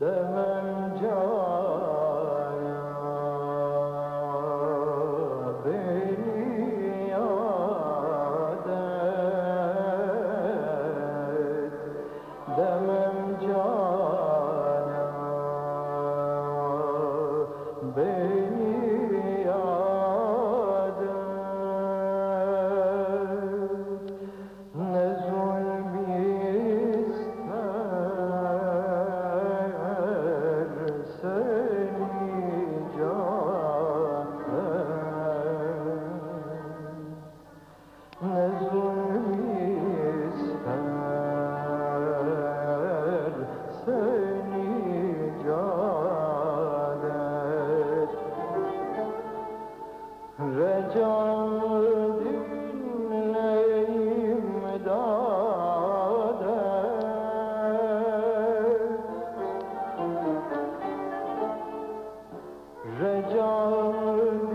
Demem cana beni yad et Demem cana beni love.